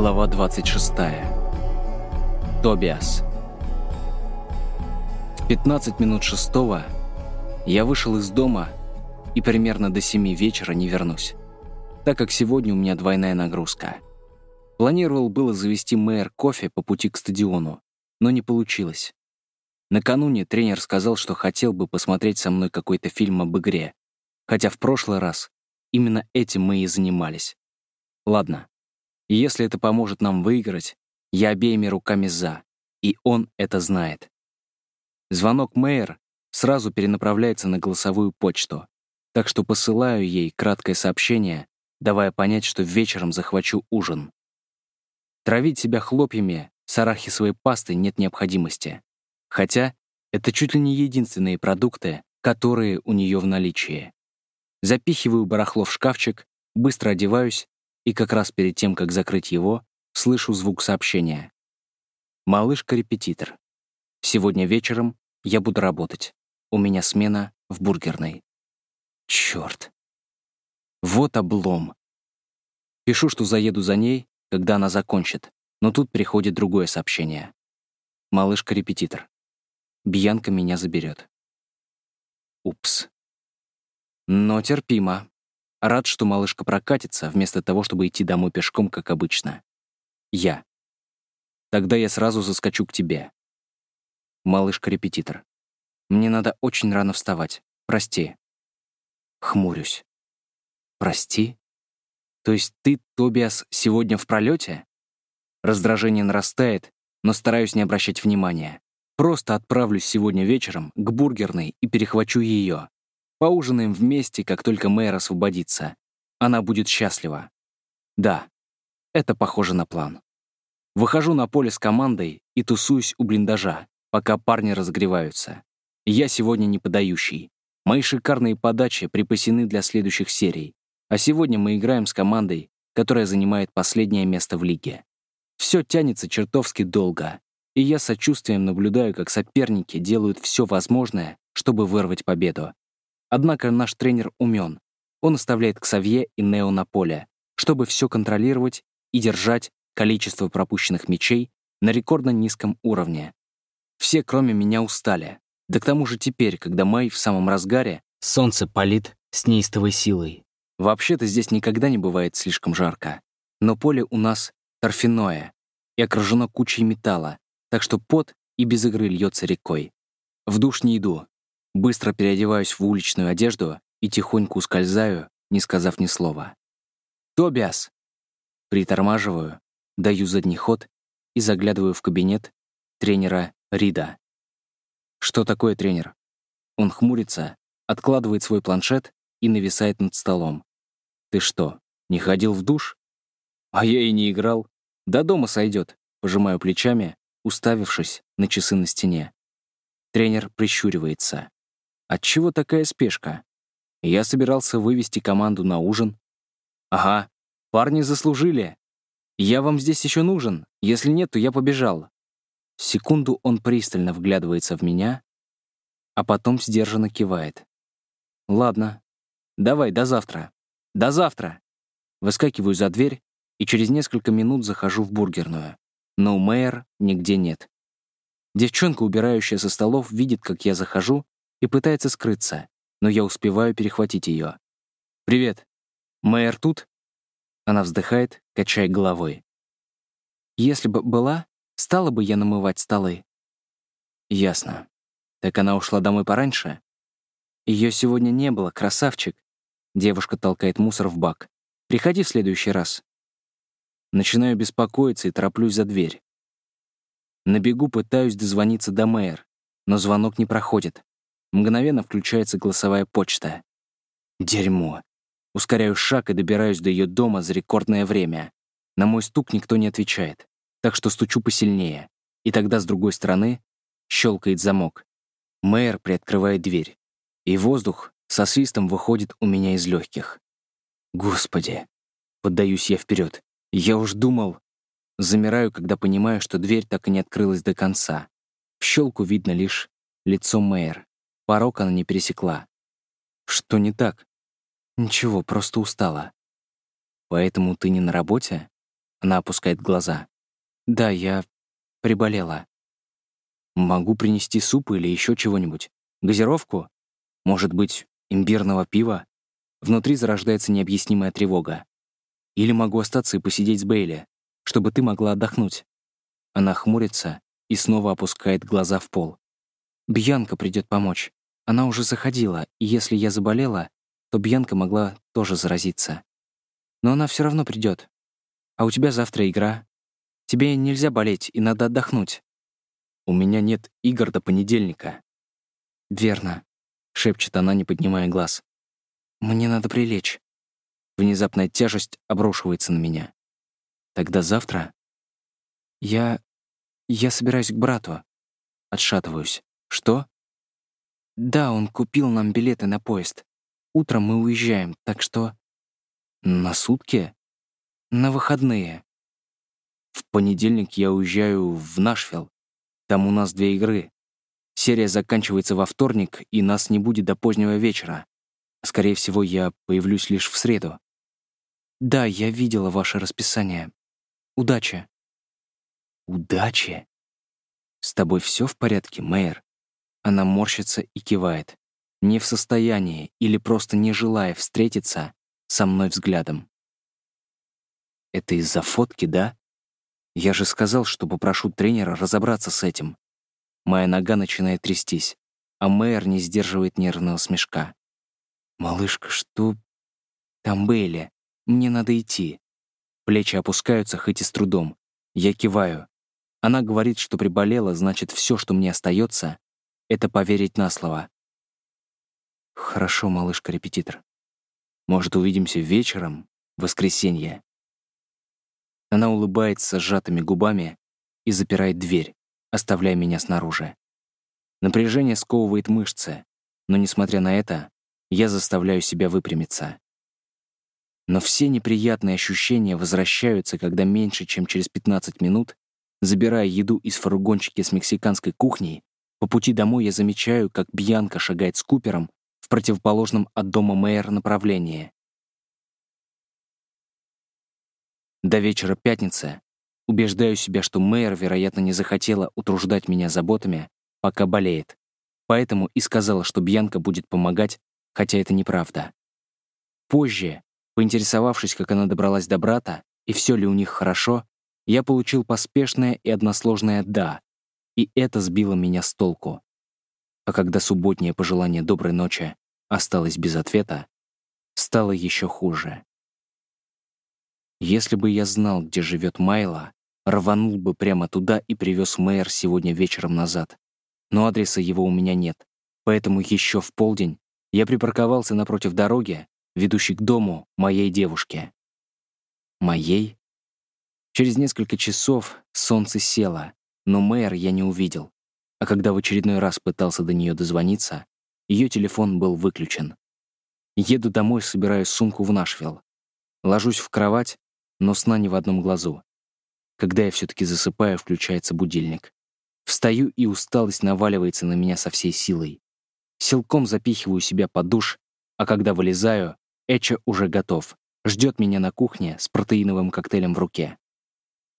Глава 26. Тобиас. В 15 минут шестого я вышел из дома и примерно до 7 вечера не вернусь, так как сегодня у меня двойная нагрузка. Планировал было завести мэр кофе по пути к стадиону, но не получилось. Накануне тренер сказал, что хотел бы посмотреть со мной какой-то фильм об игре, хотя в прошлый раз именно этим мы и занимались. Ладно, и если это поможет нам выиграть, я обеими руками за, и он это знает. Звонок Мэйр сразу перенаправляется на голосовую почту, так что посылаю ей краткое сообщение, давая понять, что вечером захвачу ужин. Травить себя хлопьями с арахисовой пастой нет необходимости. Хотя это чуть ли не единственные продукты, которые у нее в наличии. Запихиваю барахло в шкафчик, быстро одеваюсь и как раз перед тем, как закрыть его, слышу звук сообщения. «Малышка-репетитор. Сегодня вечером я буду работать. У меня смена в бургерной». Черт. Вот облом. Пишу, что заеду за ней, когда она закончит, но тут приходит другое сообщение. «Малышка-репетитор. Бьянка меня заберет». Упс. Но терпимо. Рад, что малышка прокатится, вместо того, чтобы идти домой пешком, как обычно. Я. Тогда я сразу заскочу к тебе. Малышка-репетитор. Мне надо очень рано вставать. Прости. Хмурюсь. Прости? То есть ты, Тобиас, сегодня в пролете? Раздражение нарастает, но стараюсь не обращать внимания. Просто отправлюсь сегодня вечером к бургерной и перехвачу ее. Поужинаем вместе, как только мэр освободится. Она будет счастлива. Да, это похоже на план. Выхожу на поле с командой и тусуюсь у блиндажа, пока парни разогреваются. Я сегодня не подающий. Мои шикарные подачи припасены для следующих серий. А сегодня мы играем с командой, которая занимает последнее место в лиге. Все тянется чертовски долго, и я сочувствием наблюдаю, как соперники делают все возможное, чтобы вырвать победу. Однако наш тренер умен. Он оставляет Ксавье и Нео на поле, чтобы все контролировать и держать количество пропущенных мячей на рекордно низком уровне. Все, кроме меня, устали. Да к тому же теперь, когда май в самом разгаре, солнце палит с неистовой силой. Вообще-то здесь никогда не бывает слишком жарко. Но поле у нас торфяное и окружено кучей металла, так что пот и без игры льется рекой. В душ не иду, Быстро переодеваюсь в уличную одежду и тихонько ускользаю, не сказав ни слова. «Тобиас!» Притормаживаю, даю задний ход и заглядываю в кабинет тренера Рида. «Что такое тренер?» Он хмурится, откладывает свой планшет и нависает над столом. «Ты что, не ходил в душ?» «А я и не играл. До дома сойдет», — пожимаю плечами, уставившись на часы на стене. Тренер прищуривается. Отчего такая спешка? Я собирался вывести команду на ужин. Ага, парни заслужили. Я вам здесь еще нужен. Если нет, то я побежал. Секунду он пристально вглядывается в меня, а потом сдержанно кивает. Ладно, давай, до завтра. До завтра. Выскакиваю за дверь и через несколько минут захожу в бургерную. Но у Мэйер нигде нет. Девчонка, убирающая со столов, видит, как я захожу, и пытается скрыться, но я успеваю перехватить ее. «Привет. Мэр тут?» Она вздыхает, качая головой. «Если бы была, стала бы я намывать столы». «Ясно. Так она ушла домой пораньше?» Ее сегодня не было, красавчик». Девушка толкает мусор в бак. «Приходи в следующий раз». Начинаю беспокоиться и тороплюсь за дверь. На бегу пытаюсь дозвониться до мэр, но звонок не проходит. Мгновенно включается голосовая почта. Дерьмо. Ускоряю шаг и добираюсь до ее дома за рекордное время. На мой стук никто не отвечает, так что стучу посильнее. И тогда с другой стороны щелкает замок. Мэр приоткрывает дверь, и воздух со свистом выходит у меня из легких. Господи. Поддаюсь я вперед. Я уж думал... Замираю, когда понимаю, что дверь так и не открылась до конца. В щелку видно лишь лицо Мэйр. Порог она не пересекла. Что не так? Ничего, просто устала. Поэтому ты не на работе? Она опускает глаза. «Да, я приболела. Могу принести суп или еще чего-нибудь. Газировку? Может быть, имбирного пива?» Внутри зарождается необъяснимая тревога. Или могу остаться и посидеть с Бейли, чтобы ты могла отдохнуть. Она хмурится и снова опускает глаза в пол. Бьянка придет помочь. Она уже заходила, и если я заболела, то Бьянка могла тоже заразиться. Но она все равно придет. А у тебя завтра игра. Тебе нельзя болеть, и надо отдохнуть. У меня нет игр до понедельника. Верно, шепчет она, не поднимая глаз. Мне надо прилечь. Внезапная тяжесть обрушивается на меня. Тогда завтра? Я... я собираюсь к брату. Отшатываюсь. Что? Да, он купил нам билеты на поезд. Утром мы уезжаем, так что... На сутки? На выходные. В понедельник я уезжаю в Нашвилл. Там у нас две игры. Серия заканчивается во вторник, и нас не будет до позднего вечера. Скорее всего, я появлюсь лишь в среду. Да, я видела ваше расписание. Удачи. Удачи? С тобой все в порядке, Мэйр? Она морщится и кивает. Не в состоянии или просто не желая встретиться со мной взглядом. Это из-за фотки, да? Я же сказал, что попрошу тренера разобраться с этим. Моя нога начинает трястись, а Мэйр не сдерживает нервного смешка. «Малышка, что...» «Там Бейли. Мне надо идти». Плечи опускаются, хоть и с трудом. Я киваю. Она говорит, что приболела, значит, все, что мне остается, это поверить на слово. «Хорошо, малышка-репетитор. Может, увидимся вечером, в воскресенье?» Она улыбается сжатыми губами и запирает дверь, оставляя меня снаружи. Напряжение сковывает мышцы, но, несмотря на это, я заставляю себя выпрямиться. Но все неприятные ощущения возвращаются, когда меньше, чем через 15 минут, забирая еду из фургончики с мексиканской кухней, по пути домой я замечаю, как Бьянка шагает с Купером в противоположном от дома мэра направлении. До вечера пятницы убеждаю себя, что мэр, вероятно, не захотела утруждать меня заботами, пока болеет. Поэтому и сказала, что Бьянка будет помогать хотя это неправда. Позже, поинтересовавшись, как она добралась до брата и все ли у них хорошо, я получил поспешное и односложное «да», и это сбило меня с толку. А когда субботнее пожелание доброй ночи осталось без ответа, стало еще хуже. Если бы я знал, где живет Майла, рванул бы прямо туда и привез мэр сегодня вечером назад. Но адреса его у меня нет, поэтому еще в полдень я припарковался напротив дороги, ведущей к дому моей девушки. Моей? Через несколько часов солнце село, но мэр я не увидел. А когда в очередной раз пытался до нее дозвониться, ее телефон был выключен. Еду домой, собираю сумку в Нашвилл. Ложусь в кровать, но сна ни в одном глазу. Когда я все-таки засыпаю, включается будильник. Встаю, и усталость наваливается на меня со всей силой. Силком запихиваю себя под душ, а когда вылезаю, Эча уже готов. Ждет меня на кухне с протеиновым коктейлем в руке.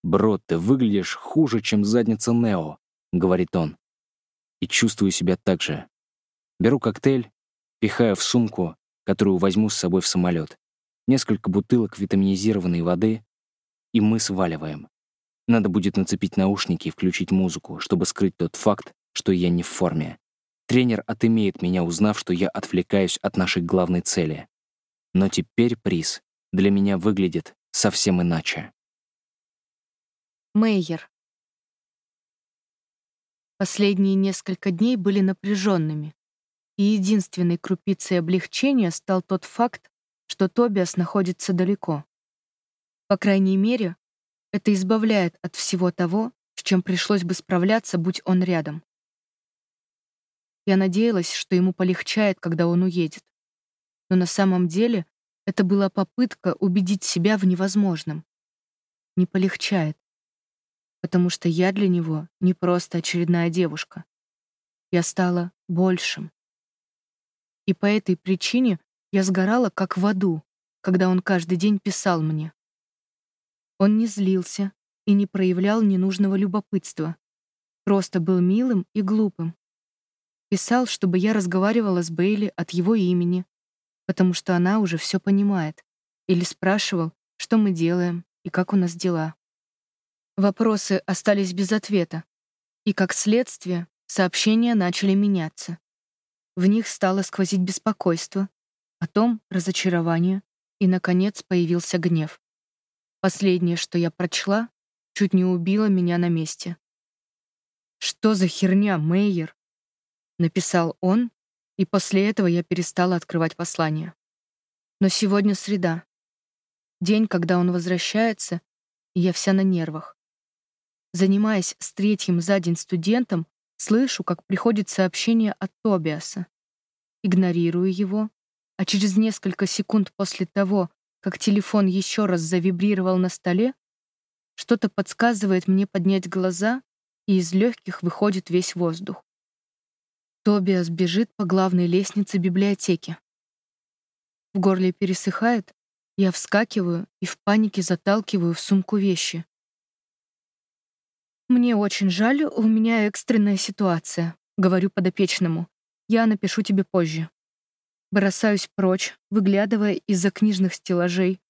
«Бро, ты выглядишь хуже, чем задница Нео», — говорит он. И чувствую себя так же. Беру коктейль, пихаю в сумку, которую возьму с собой в самолет, несколько бутылок витаминизированной воды, и мы сваливаем. Надо будет нацепить наушники и включить музыку, чтобы скрыть тот факт, что я не в форме. Тренер отымеет меня, узнав, что я отвлекаюсь от нашей главной цели. Но теперь приз для меня выглядит совсем иначе. Мейер. Последние несколько дней были напряженными, и единственной крупицей облегчения стал тот факт, что Тобиас находится далеко. По крайней мере, это избавляет от всего того, с чем пришлось бы справляться, будь он рядом. Я надеялась, что ему полегчает, когда он уедет. Но на самом деле это была попытка убедить себя в невозможном. Не полегчает. Потому что я для него не просто очередная девушка. Я стала большим. И по этой причине я сгорала как в аду, когда он каждый день писал мне. Он не злился и не проявлял ненужного любопытства. Просто был милым и глупым. Писал, чтобы я разговаривала с Бейли от его имени, потому что она уже все понимает. Или спрашивал, что мы делаем и как у нас дела. Вопросы остались без ответа, и, как следствие, сообщения начали меняться. В них стало сквозить беспокойство, потом разочарование, и, наконец, появился гнев. Последнее, что я прочла, чуть не убило меня на месте. «Что за херня, Мейер?» — написал он, и после этого я перестала открывать послание. Но сегодня среда. День, когда он возвращается, и я вся на нервах. Занимаясь с третьим за день студентом, слышу, как приходит сообщение от Тобиаса. Игнорирую его, а через несколько секунд после того, как телефон еще раз завибрировал на столе, что-то подсказывает мне поднять глаза, и из легких выходит весь воздух. Тобиас бежит по главной лестнице библиотеки. В горле пересыхает, я вскакиваю и в панике заталкиваю в сумку вещи. «Мне очень жаль, у меня экстренная ситуация», — говорю подопечному. «Я напишу тебе позже». Бросаюсь прочь, выглядывая из-за книжных стеллажей.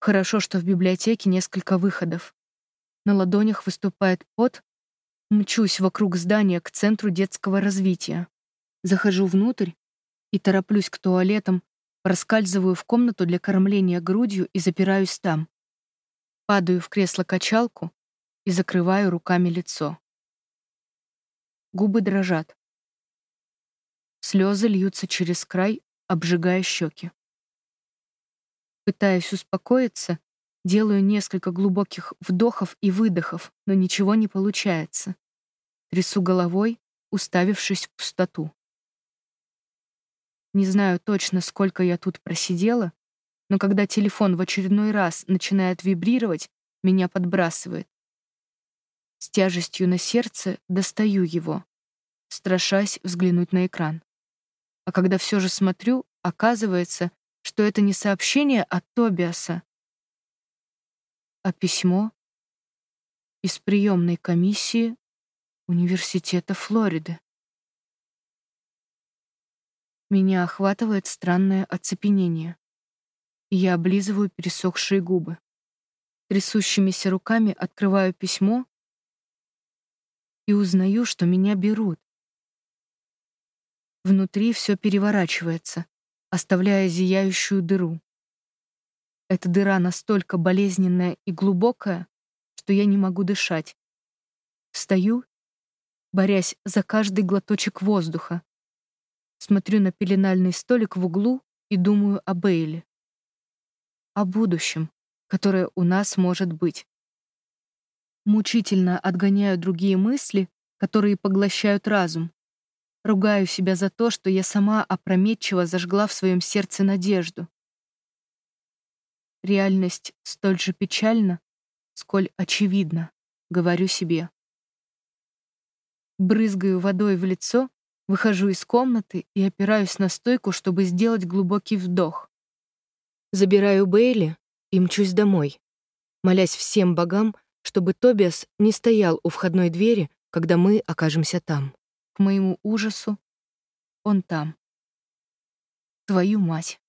Хорошо, что в библиотеке несколько выходов. На ладонях выступает пот. Мчусь вокруг здания к центру детского развития. Захожу внутрь и тороплюсь к туалетам, проскальзываю в комнату для кормления грудью и запираюсь там. Падаю в кресло-качалку и закрываю руками лицо. Губы дрожат. Слезы льются через край, обжигая щеки. Пытаясь успокоиться, делаю несколько глубоких вдохов и выдохов, но ничего не получается. Трясу головой, уставившись в пустоту. Не знаю точно, сколько я тут просидела, но когда телефон в очередной раз начинает вибрировать, меня подбрасывает. С тяжестью на сердце достаю его, страшась взглянуть на экран. А когда все же смотрю, оказывается, что это не сообщение от Тобиаса, а письмо из приемной комиссии Университета Флориды. Меня охватывает странное оцепенение. Я облизываю пересохшие губы. Трясущимися руками открываю письмо и узнаю, что меня берут. Внутри все переворачивается, оставляя зияющую дыру. Эта дыра настолько болезненная и глубокая, что я не могу дышать. Встаю, борясь за каждый глоточек воздуха. Смотрю на пеленальный столик в углу и думаю о Бейле. О будущем, которое у нас может быть. Мучительно отгоняю другие мысли, которые поглощают разум. Ругаю себя за то, что я сама опрометчиво зажгла в своем сердце надежду. Реальность столь же печальна, сколь очевидна, говорю себе. Брызгаю водой в лицо, выхожу из комнаты и опираюсь на стойку, чтобы сделать глубокий вдох. Забираю Бейли и мчусь домой, молясь всем богам, чтобы Тобиас не стоял у входной двери, когда мы окажемся там. К моему ужасу, он там. Твою мать.